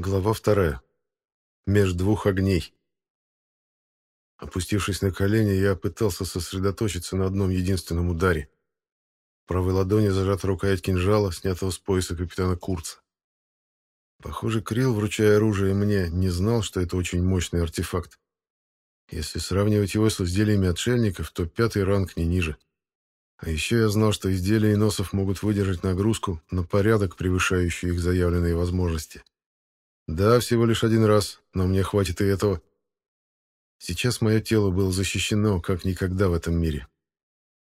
Глава вторая. Меж двух огней. Опустившись на колени, я пытался сосредоточиться на одном единственном ударе. В правой ладони зажата рукоять кинжала, снятого с пояса капитана Курца. Похоже, Крил, вручая оружие мне, не знал, что это очень мощный артефакт. Если сравнивать его с изделиями отшельников, то пятый ранг не ниже. А еще я знал, что изделия иносов могут выдержать нагрузку на порядок, превышающую их заявленные возможности. Да, всего лишь один раз, но мне хватит и этого. Сейчас мое тело было защищено, как никогда в этом мире.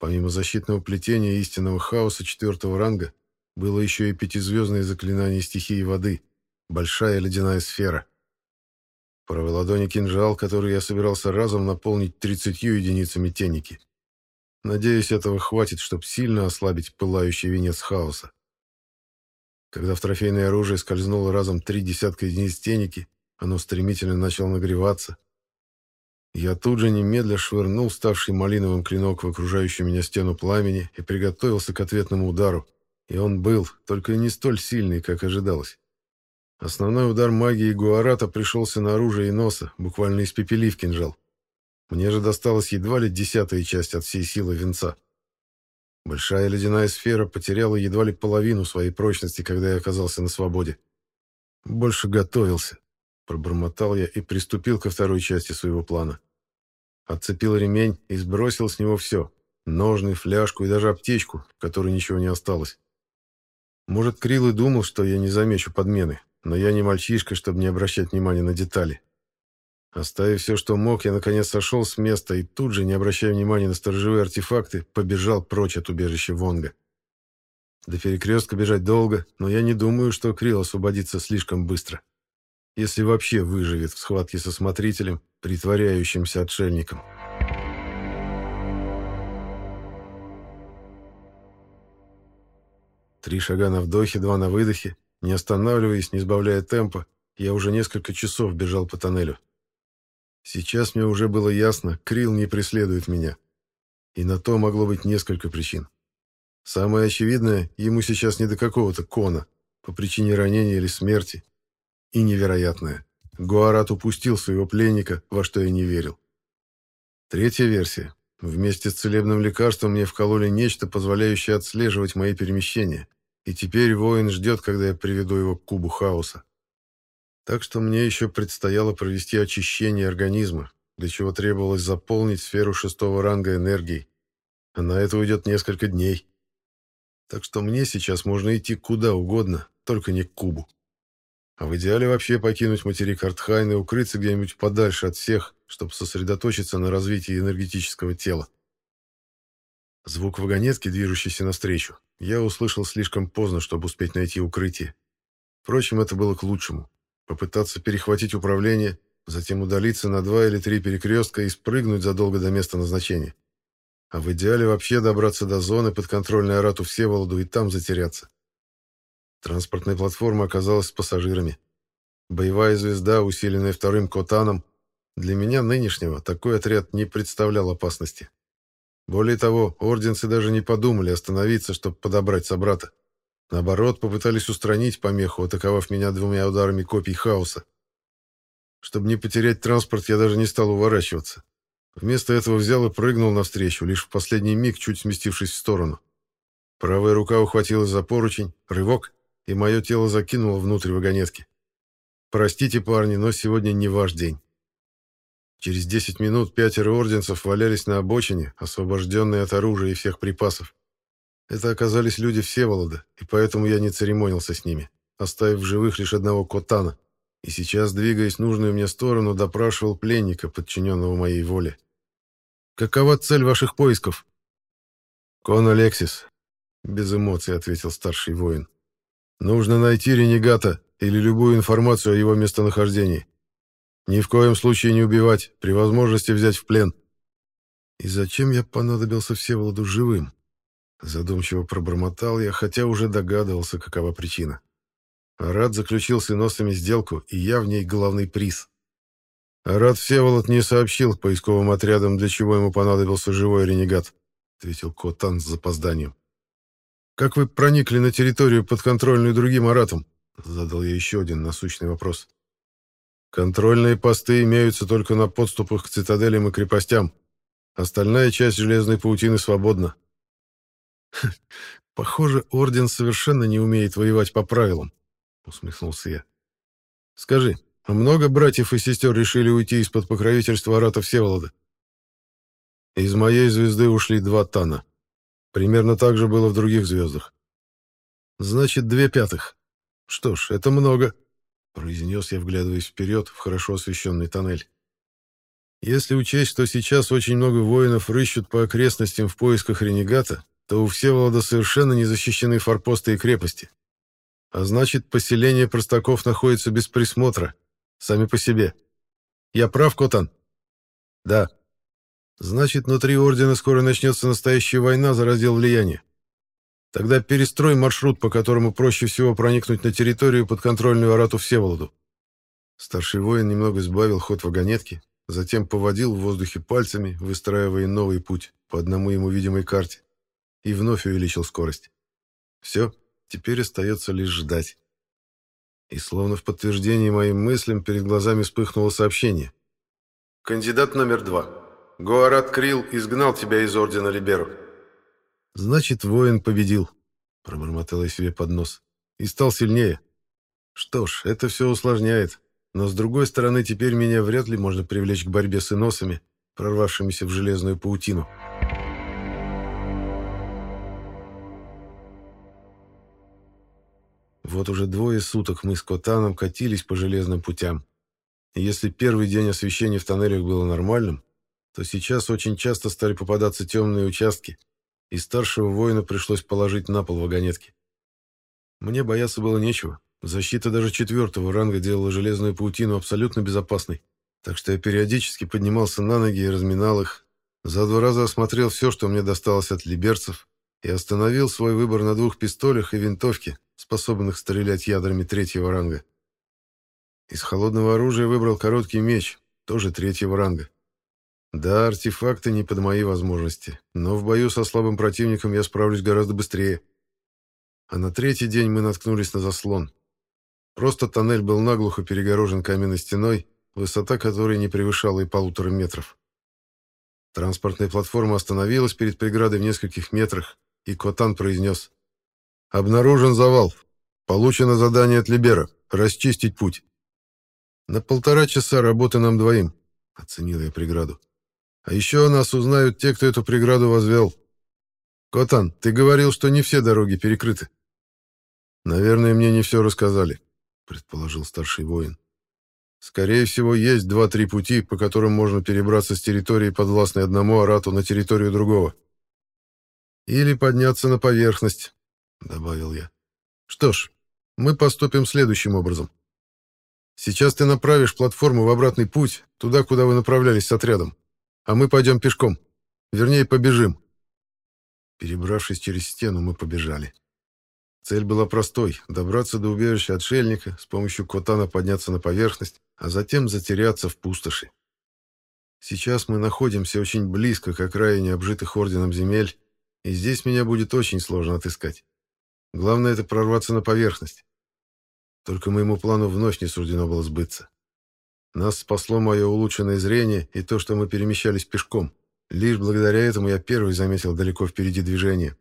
Помимо защитного плетения истинного хаоса четвертого ранга, было еще и пятизвездное заклинание стихии воды, большая ледяная сфера. Правой ладони кинжал, который я собирался разом наполнить тридцатью единицами теники. Надеюсь, этого хватит, чтобы сильно ослабить пылающий венец хаоса. Когда в трофейное оружие скользнуло разом три десятка единиц теники, оно стремительно начало нагреваться. Я тут же немедля швырнул ставший малиновым клинок в окружающую меня стену пламени и приготовился к ответному удару. И он был, только не столь сильный, как ожидалось. Основной удар магии Гуарата пришелся на оружие и носа, буквально испепелив кинжал. Мне же досталась едва ли десятая часть от всей силы венца. Большая ледяная сфера потеряла едва ли половину своей прочности, когда я оказался на свободе. Больше готовился. Пробормотал я и приступил ко второй части своего плана. Отцепил ремень и сбросил с него все. Ножны, фляжку и даже аптечку, в которой ничего не осталось. Может, Крил и думал, что я не замечу подмены, но я не мальчишка, чтобы не обращать внимания на детали. Оставив все, что мог, я наконец сошел с места и тут же, не обращая внимания на сторожевые артефакты, побежал прочь от убежища Вонга. До перекрестка бежать долго, но я не думаю, что Крил освободится слишком быстро. Если вообще выживет в схватке со смотрителем, притворяющимся отшельником. Три шага на вдохе, два на выдохе. Не останавливаясь, не сбавляя темпа, я уже несколько часов бежал по тоннелю. Сейчас мне уже было ясно, Крил не преследует меня. И на то могло быть несколько причин. Самое очевидное, ему сейчас не до какого-то кона, по причине ранения или смерти. И невероятное, Гуарат упустил своего пленника, во что я не верил. Третья версия. Вместе с целебным лекарством мне вкололи нечто, позволяющее отслеживать мои перемещения. И теперь воин ждет, когда я приведу его к кубу хаоса. Так что мне еще предстояло провести очищение организма, для чего требовалось заполнить сферу шестого ранга энергией. А на это уйдет несколько дней. Так что мне сейчас можно идти куда угодно, только не к кубу. А в идеале вообще покинуть материк Артхайн и укрыться где-нибудь подальше от всех, чтобы сосредоточиться на развитии энергетического тела. Звук вагонетки, движущейся навстречу, я услышал слишком поздно, чтобы успеть найти укрытие. Впрочем, это было к лучшему попытаться перехватить управление, затем удалиться на два или три перекрестка и спрыгнуть задолго до места назначения. А в идеале вообще добраться до зоны подконтрольной Арату Всеволоду и там затеряться. Транспортная платформа оказалась с пассажирами. Боевая звезда, усиленная вторым Котаном, для меня нынешнего такой отряд не представлял опасности. Более того, орденцы даже не подумали остановиться, чтобы подобрать собрата. Наоборот, попытались устранить помеху, атаковав меня двумя ударами копий хаоса. Чтобы не потерять транспорт, я даже не стал уворачиваться. Вместо этого взял и прыгнул навстречу, лишь в последний миг чуть сместившись в сторону. Правая рука ухватилась за поручень, рывок, и мое тело закинуло внутрь вагонетки. Простите, парни, но сегодня не ваш день. Через 10 минут пятеро орденцев валялись на обочине, освобожденные от оружия и всех припасов. Это оказались люди Всеволода, и поэтому я не церемонился с ними, оставив в живых лишь одного Котана, и сейчас, двигаясь в нужную мне сторону, допрашивал пленника, подчиненного моей воле. «Какова цель ваших поисков?» «Кон Алексис», — без эмоций ответил старший воин. «Нужно найти ренегата или любую информацию о его местонахождении. Ни в коем случае не убивать, при возможности взять в плен». «И зачем я понадобился Всеволоду живым?» Задумчиво пробормотал я, хотя уже догадывался, какова причина. Арат заключил с иносами сделку, и я в ней главный приз. Арат Всеволод не сообщил поисковым отрядам, для чего ему понадобился живой ренегат, ответил Котан с запозданием. Как вы проникли на территорию, подконтрольную другим Аратом? Задал я еще один насущный вопрос. Контрольные посты имеются только на подступах к цитаделям и крепостям. Остальная часть железной паутины свободна. Похоже, Орден совершенно не умеет воевать по правилам, усмехнулся я. Скажи, а много братьев и сестер решили уйти из-под покровительства Арата Всеволода? Из моей звезды ушли два Тана. Примерно так же было в других звездах. Значит, две пятых. Что ж, это много, произнес я, вглядываясь вперед в хорошо освещенный тоннель. Если учесть, что сейчас очень много воинов рыщут по окрестностям в поисках ренегата, то у Всеволода совершенно не защищены форпосты и крепости. А значит, поселение простаков находится без присмотра, сами по себе. Я прав, Котан? Да. Значит, внутри Ордена скоро начнется настоящая война за раздел влияния. Тогда перестрой маршрут, по которому проще всего проникнуть на территорию подконтрольную Арату Всеволоду. Старший воин немного сбавил ход вагонетки, затем поводил в воздухе пальцами, выстраивая новый путь по одному ему видимой карте, и вновь увеличил скорость. Все, теперь остается лишь ждать. И словно в подтверждение моим мыслям перед глазами вспыхнуло сообщение. «Кандидат номер два. Гуарат Крил изгнал тебя из Ордена Либеру. «Значит, воин победил», — пробормотал я себе под нос. «И стал сильнее. Что ж, это все усложняет. Но, с другой стороны, теперь меня вряд ли можно привлечь к борьбе с иносами, прорвавшимися в железную паутину». Вот уже двое суток мы с Котаном катились по железным путям. И если первый день освещения в тоннелях было нормальным, то сейчас очень часто стали попадаться темные участки — и старшего воина пришлось положить на пол вагонетки. Мне бояться было нечего. Защита даже четвертого ранга делала железную паутину абсолютно безопасной, так что я периодически поднимался на ноги и разминал их. За два раза осмотрел все, что мне досталось от либерцев, и остановил свой выбор на двух пистолях и винтовке, способных стрелять ядрами третьего ранга. Из холодного оружия выбрал короткий меч, тоже третьего ранга. Да, артефакты не под мои возможности, но в бою со слабым противником я справлюсь гораздо быстрее. А на третий день мы наткнулись на заслон. Просто тоннель был наглухо перегорожен каменной стеной, высота которой не превышала и полутора метров. Транспортная платформа остановилась перед преградой в нескольких метрах, и Котан произнес «Обнаружен завал. Получено задание от Либера. Расчистить путь». «На полтора часа работы нам двоим», — оценил я преграду. А еще нас узнают те, кто эту преграду возвел. Котан, ты говорил, что не все дороги перекрыты. Наверное, мне не все рассказали, предположил старший воин. Скорее всего, есть два-три пути, по которым можно перебраться с территории, подвластной одному арату, на территорию другого. Или подняться на поверхность, добавил я. Что ж, мы поступим следующим образом. Сейчас ты направишь платформу в обратный путь, туда, куда вы направлялись с отрядом а мы пойдем пешком. Вернее, побежим». Перебравшись через стену, мы побежали. Цель была простой — добраться до убежища отшельника, с помощью Котана подняться на поверхность, а затем затеряться в пустоши. Сейчас мы находимся очень близко к окраине обжитых орденом земель, и здесь меня будет очень сложно отыскать. Главное — это прорваться на поверхность. Только моему плану вновь не суждено было сбыться. Нас спасло мое улучшенное зрение и то, что мы перемещались пешком. Лишь благодаря этому я первый заметил далеко впереди движение.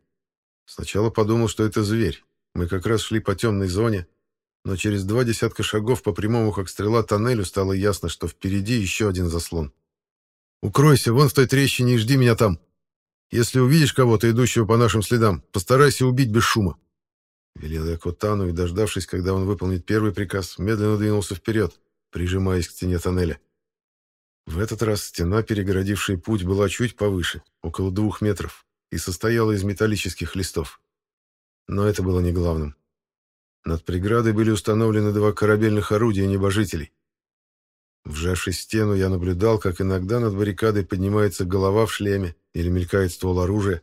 Сначала подумал, что это зверь. Мы как раз шли по темной зоне, но через два десятка шагов по прямому, как стрела, тоннелю стало ясно, что впереди еще один заслон. «Укройся, вон в той трещине и жди меня там. Если увидишь кого-то, идущего по нашим следам, постарайся убить без шума». Велел я Котану и, дождавшись, когда он выполнит первый приказ, медленно двинулся вперед прижимаясь к стене тоннеля. В этот раз стена, перегородившая путь, была чуть повыше, около двух метров, и состояла из металлических листов. Но это было не главным. Над преградой были установлены два корабельных орудия небожителей. Вжавшись в стену, я наблюдал, как иногда над баррикадой поднимается голова в шлеме или мелькает ствол оружия.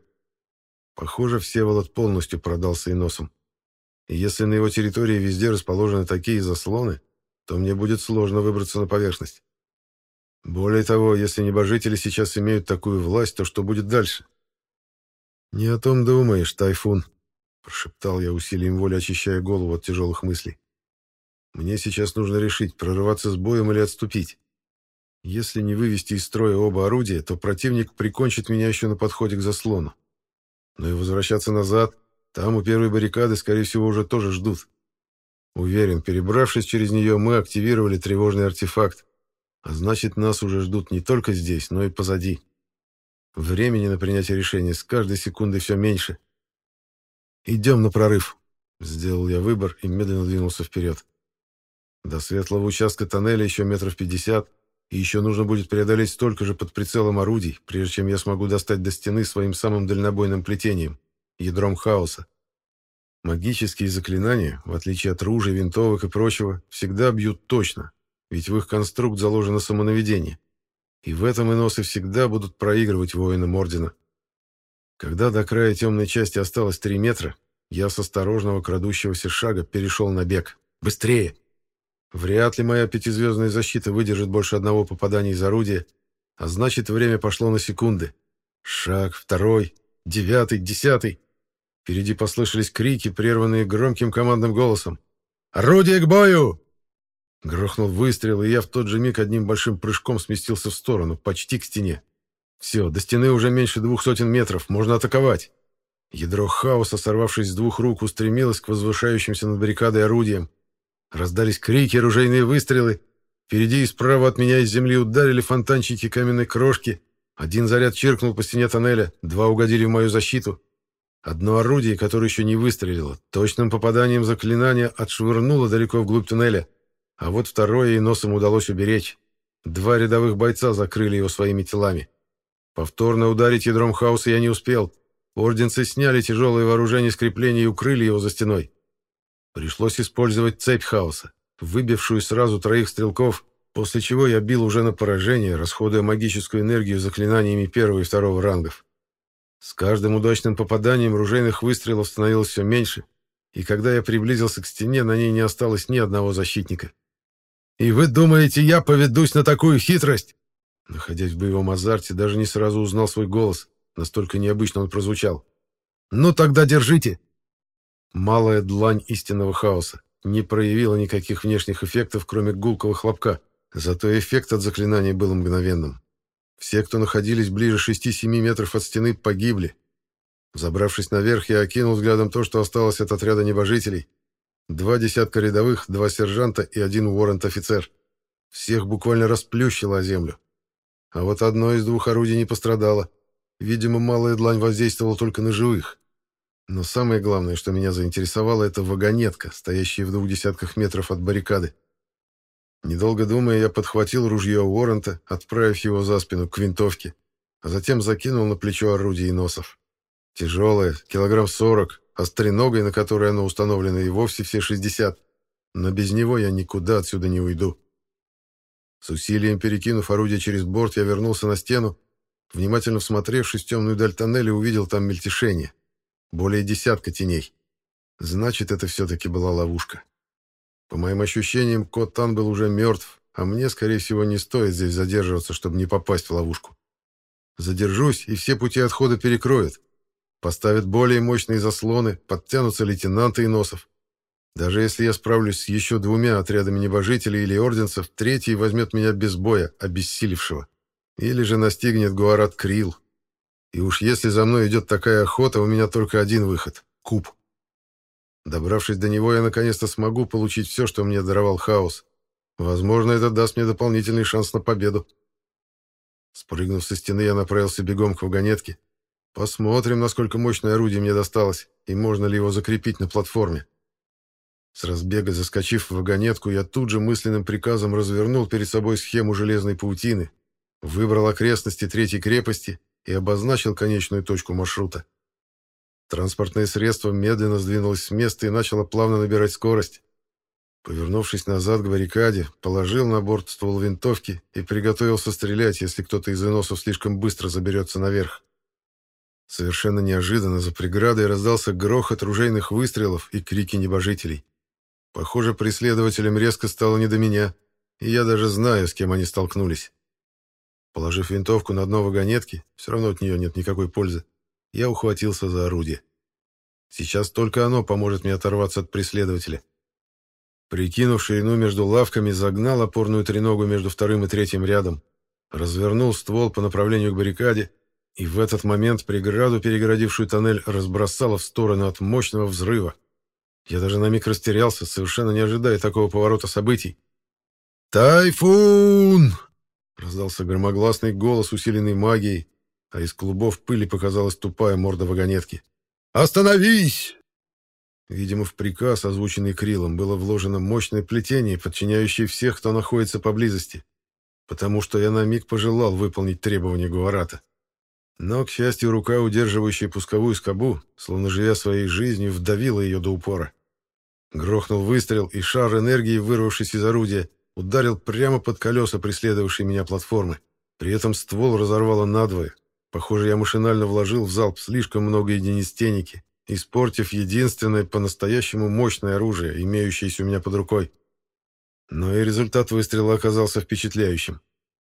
Похоже, Всеволод полностью продался и носом. Если на его территории везде расположены такие заслоны, то мне будет сложно выбраться на поверхность. Более того, если небожители сейчас имеют такую власть, то что будет дальше? «Не о том думаешь, Тайфун», — прошептал я усилием воли, очищая голову от тяжелых мыслей. Мне сейчас нужно решить, прорываться с боем или отступить. Если не вывести из строя оба орудия, то противник прикончит меня еще на подходе к заслону. Но и возвращаться назад, там у первой баррикады, скорее всего, уже тоже ждут. Уверен, перебравшись через нее, мы активировали тревожный артефакт. А значит, нас уже ждут не только здесь, но и позади. Времени на принятие решения с каждой секундой все меньше. «Идем на прорыв», — сделал я выбор и медленно двинулся вперед. До светлого участка тоннеля еще метров пятьдесят, и еще нужно будет преодолеть столько же под прицелом орудий, прежде чем я смогу достать до стены своим самым дальнобойным плетением — ядром хаоса. Магические заклинания, в отличие от ружей, винтовок и прочего, всегда бьют точно, ведь в их конструкт заложено самонаведение. И в этом иносы всегда будут проигрывать воинам Ордена. Когда до края темной части осталось три метра, я с осторожного крадущегося шага перешел на бег. «Быстрее!» Вряд ли моя пятизвездная защита выдержит больше одного попадания из орудия, а значит, время пошло на секунды. Шаг, второй, девятый, десятый. Впереди послышались крики, прерванные громким командным голосом. «Орудие к бою!» Грохнул выстрел, и я в тот же миг одним большим прыжком сместился в сторону, почти к стене. Все, до стены уже меньше двух сотен метров, можно атаковать. Ядро хаоса, сорвавшись с двух рук, устремилось к возвышающимся над баррикадой орудиям. Раздались крики, ружейные выстрелы. Впереди и справа от меня из земли ударили фонтанчики каменной крошки. Один заряд чиркнул по стене тоннеля, два угодили в мою защиту. Одно орудие, которое еще не выстрелило, точным попаданием заклинания отшвырнуло далеко вглубь туннеля. А вот второе и носом удалось уберечь. Два рядовых бойца закрыли его своими телами. Повторно ударить ядром хаоса я не успел. Орденцы сняли тяжелое вооружение с крепления и укрыли его за стеной. Пришлось использовать цепь хаоса, выбившую сразу троих стрелков, после чего я бил уже на поражение, расходуя магическую энергию заклинаниями первого и второго рангов. С каждым удачным попаданием ружейных выстрелов становилось все меньше, и когда я приблизился к стене, на ней не осталось ни одного защитника. «И вы думаете, я поведусь на такую хитрость?» Находясь в боевом азарте, даже не сразу узнал свой голос, настолько необычно он прозвучал. «Ну тогда держите!» Малая длань истинного хаоса не проявила никаких внешних эффектов, кроме гулкого хлопка, зато эффект от заклинания был мгновенным. Все, кто находились ближе 6-7 метров от стены, погибли. Забравшись наверх, я окинул взглядом то, что осталось от отряда небожителей. Два десятка рядовых, два сержанта и один уоррент-офицер. Всех буквально расплющило о землю. А вот одно из двух орудий не пострадало. Видимо, малая длань воздействовала только на живых. Но самое главное, что меня заинтересовало, это вагонетка, стоящая в двух десятках метров от баррикады. Недолго думая, я подхватил ружье Уоррента, отправив его за спину к винтовке, а затем закинул на плечо орудие и носов. Тяжелое, килограмм сорок, а с треногой, на которой оно установлено, и вовсе все шестьдесят. Но без него я никуда отсюда не уйду. С усилием перекинув орудие через борт, я вернулся на стену, внимательно всмотревшись в темную даль тоннеля, увидел там мельтешение. Более десятка теней. Значит, это все-таки была ловушка. По моим ощущениям, кот Тан был уже мертв, а мне, скорее всего, не стоит здесь задерживаться, чтобы не попасть в ловушку. Задержусь, и все пути отхода перекроют. Поставят более мощные заслоны, подтянутся лейтенанты и носов. Даже если я справлюсь с еще двумя отрядами небожителей или орденцев, третий возьмет меня без боя, обессилевшего. Или же настигнет Гуарат Крил, и уж если за мной идет такая охота, у меня только один выход — куб. Добравшись до него, я наконец-то смогу получить все, что мне даровал хаос. Возможно, это даст мне дополнительный шанс на победу. Спрыгнув со стены, я направился бегом к вагонетке. Посмотрим, насколько мощное орудие мне досталось, и можно ли его закрепить на платформе. С разбега заскочив в вагонетку, я тут же мысленным приказом развернул перед собой схему железной паутины, выбрал окрестности третьей крепости и обозначил конечную точку маршрута. Транспортное средство медленно сдвинулось с места и начало плавно набирать скорость. Повернувшись назад к баррикаде, положил на борт ствол винтовки и приготовился стрелять, если кто-то из иносов слишком быстро заберется наверх. Совершенно неожиданно за преградой раздался грохот ружейных выстрелов и крики небожителей. Похоже, преследователям резко стало не до меня, и я даже знаю, с кем они столкнулись. Положив винтовку на дно вагонетки, все равно от нее нет никакой пользы, я ухватился за орудие. Сейчас только оно поможет мне оторваться от преследователя. Прикинув ширину между лавками, загнал опорную треногу между вторым и третьим рядом, развернул ствол по направлению к баррикаде, и в этот момент преграду, перегородившую тоннель, разбросало в сторону от мощного взрыва. Я даже на миг растерялся, совершенно не ожидая такого поворота событий. «Тайфун!» — раздался громогласный голос, усиленный магией, а из клубов пыли показалась тупая морда вагонетки. «Остановись!» Видимо, в приказ, озвученный Крилом, было вложено мощное плетение, подчиняющее всех, кто находится поблизости, потому что я на миг пожелал выполнить требования Гуарата. Но, к счастью, рука, удерживающая пусковую скобу, словно живя своей жизнью, вдавила ее до упора. Грохнул выстрел, и шар энергии, вырвавшись из орудия, ударил прямо под колеса преследовавшей меня платформы. При этом ствол разорвало надвое. Похоже, я машинально вложил в залп слишком много единиц теники, испортив единственное по-настоящему мощное оружие, имеющееся у меня под рукой. Но и результат выстрела оказался впечатляющим.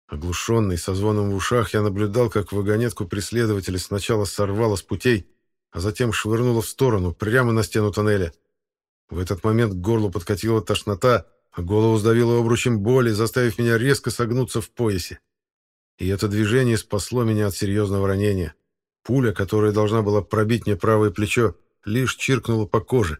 Оглушенный, со звоном в ушах, я наблюдал, как вагонетку преследователя сначала сорвало с путей, а затем швырнуло в сторону, прямо на стену тоннеля. В этот момент к горлу подкатила тошнота, а голову сдавило обручем боли, заставив меня резко согнуться в поясе. И это движение спасло меня от серьезного ранения. Пуля, которая должна была пробить мне правое плечо, лишь чиркнула по коже.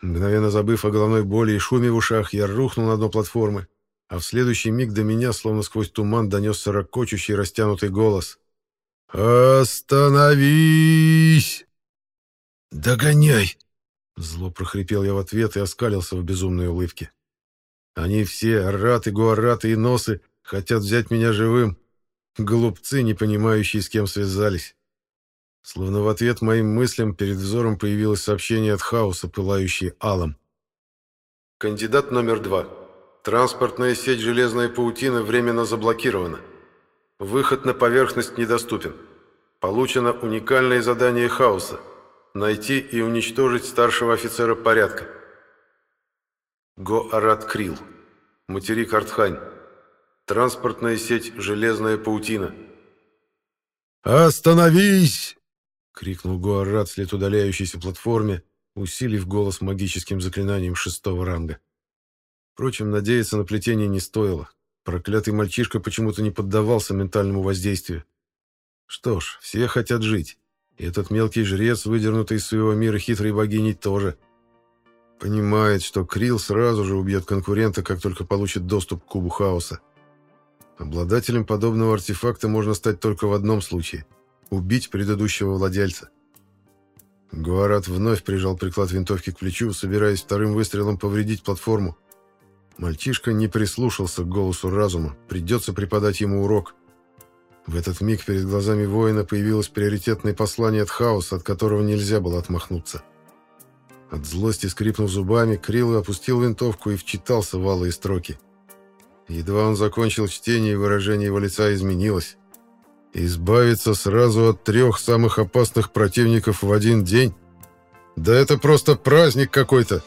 Мгновенно забыв о головной боли и шуме в ушах, я рухнул на дно платформы, а в следующий миг до меня, словно сквозь туман, донесся ракочущий растянутый голос. «Остановись!» «Догоняй!» Зло прохрипел я в ответ и оскалился в безумной улыбке. «Они все, араты, гуараты и носы, хотят взять меня живым. Глупцы, не понимающие, с кем связались». Словно в ответ моим мыслям перед взором появилось сообщение от хаоса, пылающее алом. «Кандидат номер два». Транспортная сеть «Железная паутина» временно заблокирована. Выход на поверхность недоступен. Получено уникальное задание хаоса – найти и уничтожить старшего офицера порядка. Го-Арат Крил. Материк Артхань. Транспортная сеть «Железная паутина». «Остановись!» — крикнул Гуарат вслед удаляющейся платформе, усилив голос магическим заклинанием шестого ранга. Впрочем, надеяться на плетение не стоило. Проклятый мальчишка почему-то не поддавался ментальному воздействию. Что ж, все хотят жить. И этот мелкий жрец, выдернутый из своего мира хитрой богиней, тоже. Понимает, что Крил сразу же убьет конкурента, как только получит доступ к кубу хаоса. Обладателем подобного артефакта можно стать только в одном случае – убить предыдущего владельца. Гуарат вновь прижал приклад винтовки к плечу, собираясь вторым выстрелом повредить платформу. Мальчишка не прислушался к голосу разума, придется преподать ему урок. В этот миг перед глазами воина появилось приоритетное послание от хаоса, от которого нельзя было отмахнуться. От злости скрипнув зубами, Крилл опустил винтовку и вчитался в алые строки. Едва он закончил чтение, выражение его лица изменилось. «Избавиться сразу от трех самых опасных противников в один день? Да это просто праздник какой-то!»